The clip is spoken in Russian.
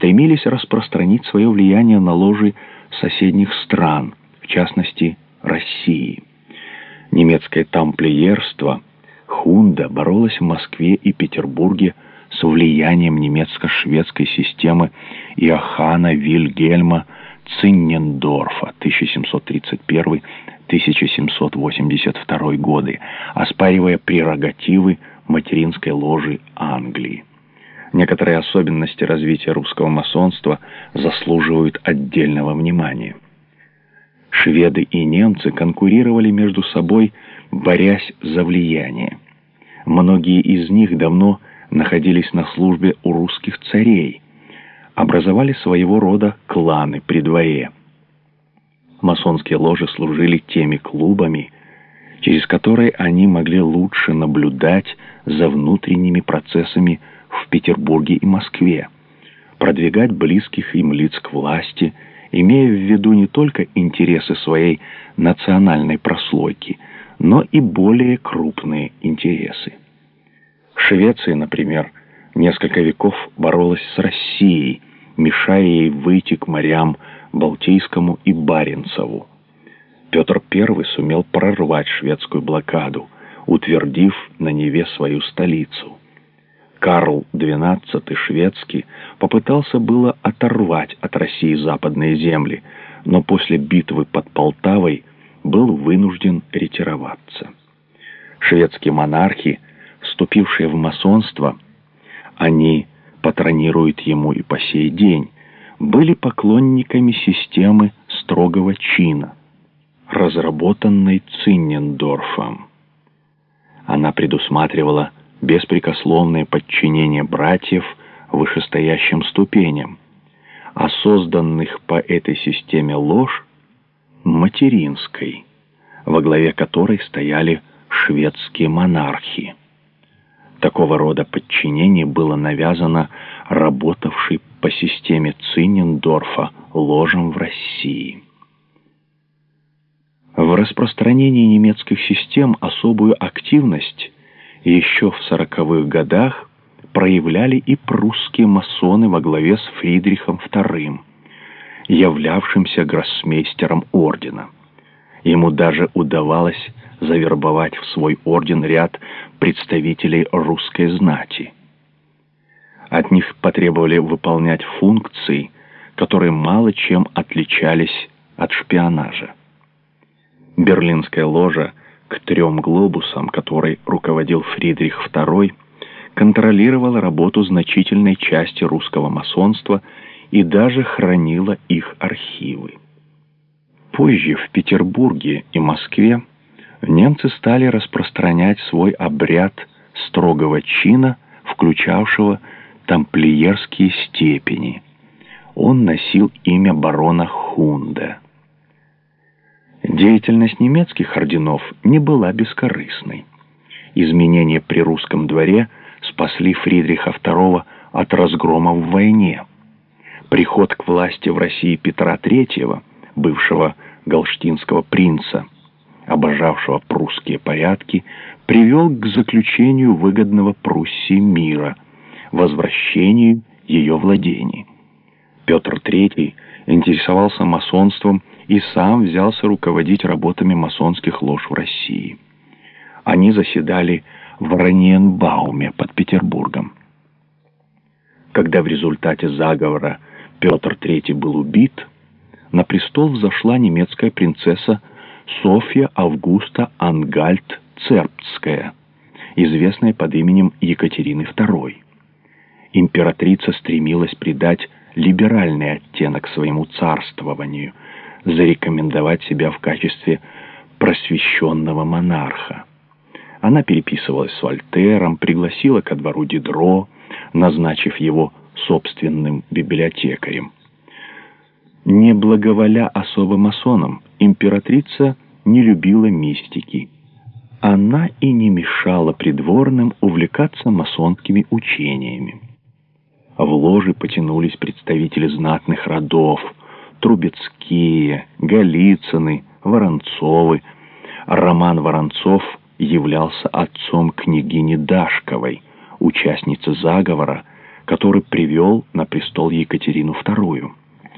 стремились распространить свое влияние на ложи соседних стран, в частности, России. Немецкое тамплиерство Хунда боролось в Москве и Петербурге с влиянием немецко-шведской системы Иоханна Вильгельма Циннендорфа 1731-1782 годы, оспаривая прерогативы материнской ложи Англии. Некоторые особенности развития русского масонства заслуживают отдельного внимания. Шведы и немцы конкурировали между собой, борясь за влияние. Многие из них давно находились на службе у русских царей, образовали своего рода кланы при дворе. Масонские ложи служили теми клубами, через которые они могли лучше наблюдать за внутренними процессами Петербурге и Москве, продвигать близких им лиц к власти, имея в виду не только интересы своей национальной прослойки, но и более крупные интересы. Швеция, например, несколько веков боролась с Россией, мешая ей выйти к морям Балтийскому и Баренцеву. Петр I сумел прорвать шведскую блокаду, утвердив на Неве свою столицу. Карл XII шведский попытался было оторвать от России западные земли, но после битвы под Полтавой был вынужден ретироваться. Шведские монархи, вступившие в масонство, они патронируют ему и по сей день, были поклонниками системы строгого чина, разработанной Циннендорфом. Она предусматривала беспрекословное подчинение братьев вышестоящим ступеням, а созданных по этой системе ложь материнской, во главе которой стояли шведские монархи. Такого рода подчинение было навязано работавшей по системе Циннендорфа ложем в России. В распространении немецких систем особую активность еще в сороковых годах проявляли и прусские масоны во главе с Фридрихом II, являвшимся гроссмейстером ордена. Ему даже удавалось завербовать в свой орден ряд представителей русской знати. От них потребовали выполнять функции, которые мало чем отличались от шпионажа. Берлинская ложа к трем глобусам, которой руководил Фридрих II, контролировала работу значительной части русского масонства и даже хранила их архивы. Позже в Петербурге и Москве немцы стали распространять свой обряд строгого чина, включавшего тамплиерские степени. Он носил имя барона Хунда. Деятельность немецких орденов не была бескорыстной. Изменения при русском дворе спасли Фридриха II от разгрома в войне. Приход к власти в России Петра III, бывшего галштинского принца, обожавшего прусские порядки, привел к заключению выгодного Пруссии мира, возвращению ее владений. Петр III интересовался масонством и сам взялся руководить работами масонских лож в России. Они заседали в Ораниенбауме под Петербургом. Когда в результате заговора Петр III был убит, на престол взошла немецкая принцесса Софья Августа Ангальт-Цербцкая, известная под именем Екатерины II. Императрица стремилась придать либеральный оттенок своему царствованию – зарекомендовать себя в качестве просвещенного монарха. Она переписывалась с Вольтером, пригласила ко двору Дидро, назначив его собственным библиотекарем. Не благоволя особо масонам, императрица не любила мистики. Она и не мешала придворным увлекаться масонскими учениями. В ложе потянулись представители знатных родов – Трубецкие, Голицыны, Воронцовы. Роман Воронцов являлся отцом княгини Дашковой, участницы заговора, который привел на престол Екатерину II.